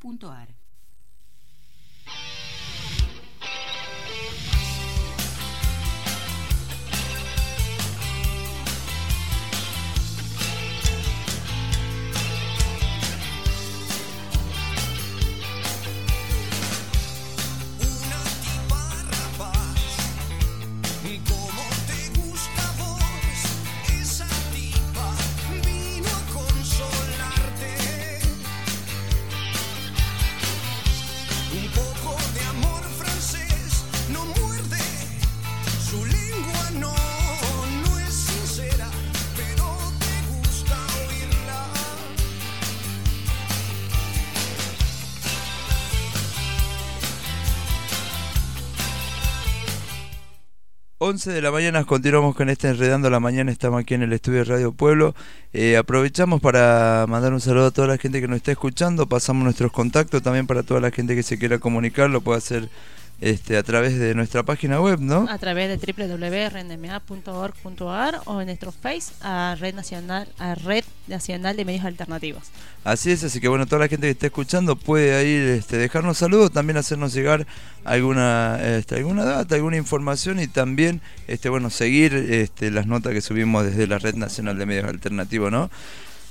Como 11 de la mañana continuamos con este Enredando la Mañana, estamos aquí en el estudio de Radio Pueblo. Eh, aprovechamos para mandar un saludo a toda la gente que nos está escuchando, pasamos nuestros contactos también para toda la gente que se quiera comunicar, lo puede hacer este, a través de nuestra página web, ¿no? a través de www.rnma.org.ar o en nuestro Face a Red Nacional a Red Nacional de Medios Alternativos. Así es, así que bueno, toda la gente que esté escuchando puede ahí este, dejarnos saludos, también hacernos llegar alguna este, alguna data, alguna información y también este, bueno, seguir este, las notas que subimos desde la Red Nacional de Medios Alternativos, ¿no?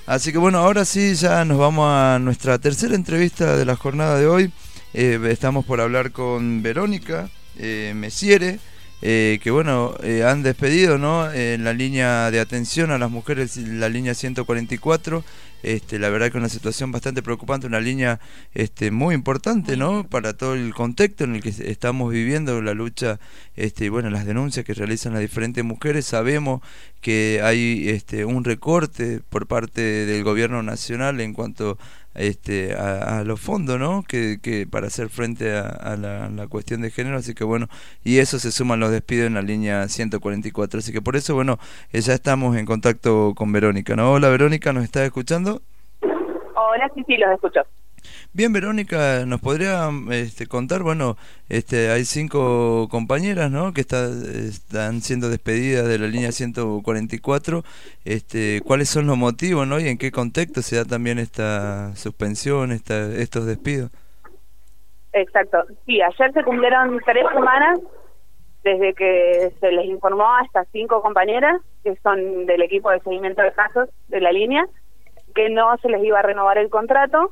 Así que bueno, ahora sí ya nos vamos a nuestra tercera entrevista de la jornada de hoy. Eh, estamos por hablar con Verónica eh, Mesiere, eh, que bueno, eh, han despedido ¿no? en la línea de atención a las mujeres, la línea 144. Este, la verdad que una situación bastante preocupante, una línea este, muy importante ¿no? para todo el contexto en el que estamos viviendo, la lucha este, y bueno, las denuncias que realizan las diferentes mujeres. Sabemos que hay este, un recorte por parte del gobierno nacional en cuanto este, a, los fondos, ¿no? Que, que para hacer frente a, la cuestión de género, así que bueno, y eso se suman los despidos en la línea 144, así que por eso, bueno, eh, ya estamos en contacto con Verónica, ¿no? Hola Verónica, ¿nos estás escuchando? Sí, sí, los escucho. Bien, Verónica, ¿nos podría este, contar? Bueno, este, hay cinco compañeras, ¿no? Que está- están siendo despedidas de la línea 144. Este, ¿Cuáles son los motivos, no? Y en qué contexto se da también esta suspensión, esta, estos despidos. Exacto. Sí, ayer se cumplieron tres semanas desde que se les informó a estas cinco compañeras, que son del equipo de seguimiento de casos de la línea, que no se les iba a renovar el contrato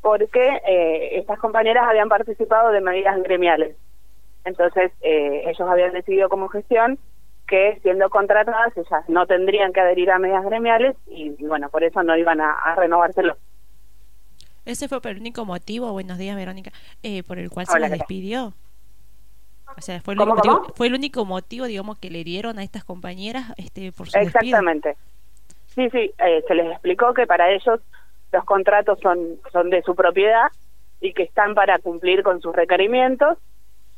porque eh, estas compañeras habían participado de medidas gremiales. Entonces, eh, ellos habían decidido como gestión que siendo contratadas ellas no tendrían que adherir a medidas gremiales y, y bueno, por eso no iban a, a renovárselo. Ese fue el único motivo, buenos días Verónica, eh, por el cual se les despidió. O sea, fue el, ¿Cómo, único motivo, fue el único motivo, digamos, que le dieron a estas compañeras este, por su despido. Sí, sí, eh, se les explicó que para ellos los contratos son, son de su propiedad y que están para cumplir con sus requerimientos,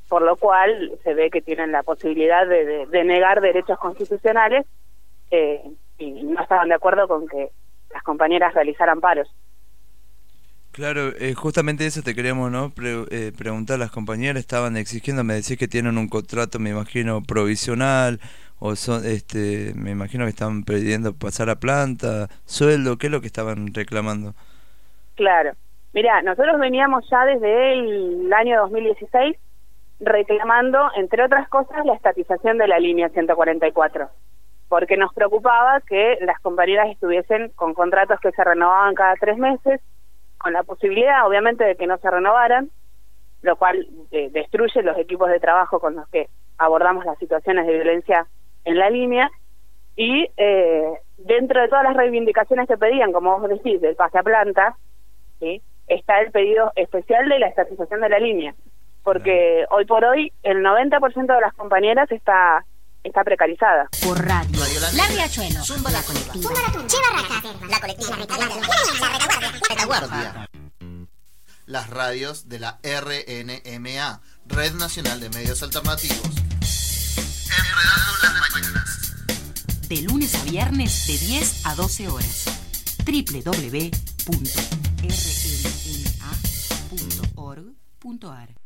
por lo cual se ve que tienen la posibilidad de, de- de negar derechos constitucionales eh, y no estaban de acuerdo con que las compañeras realizaran paros. Claro, eh, justamente eso te queríamos ¿no? Pre- eh, preguntar. Las compañeras estaban exigiendo, me decís que tienen un contrato, me imagino, provisional, o son, este, me imagino que estaban pidiendo pasar a planta, sueldo, ¿qué es lo que estaban reclamando? Claro. Mira, nosotros veníamos ya desde el año 2016 reclamando, entre otras cosas, la estatización de la línea 144, porque nos preocupaba que las compañeras estuviesen con contratos que se renovaban cada tres meses, con la posibilidad, obviamente, de que no se renovaran, lo cual eh, destruye los equipos de trabajo con los que abordamos las situaciones de violencia en la línea, y eh, dentro de todas las reivindicaciones que pedían, como vos decís, del pase a planta, ¿sí? está el pedido especial de la estatización de la línea, porque hoy por hoy el 90% de las compañeras está está precarizada. Por radio. La Riachuelo. Zumba la Colectiva. La colectiva. La retaguardia. Retaguardia. Las radios de la RNMA, Red Nacional de Medios Alternativos. Enredando las mañanas. De lunes a viernes de 10 a 12 horas. www.rnma.org.ar